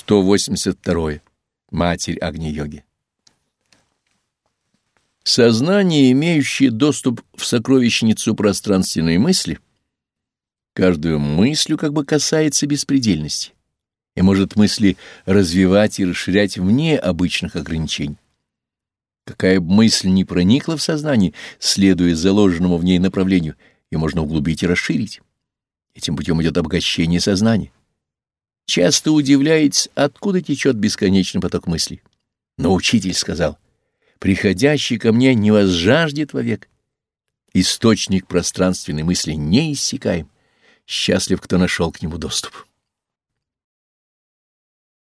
182. Матерь Агни-йоги. Сознание, имеющее доступ в сокровищницу пространственной мысли, каждую мыслью как бы касается беспредельности и может мысли развивать и расширять вне обычных ограничений. Какая бы мысль ни проникла в сознание, следуя заложенному в ней направлению, ее можно углубить и расширить. Этим путем идет обогащение сознания часто удивляетесь, откуда течет бесконечный поток мыслей. Но учитель сказал, приходящий ко мне не возжаждет вовек. Источник пространственной мысли не иссякаем. Счастлив, кто нашел к нему доступ.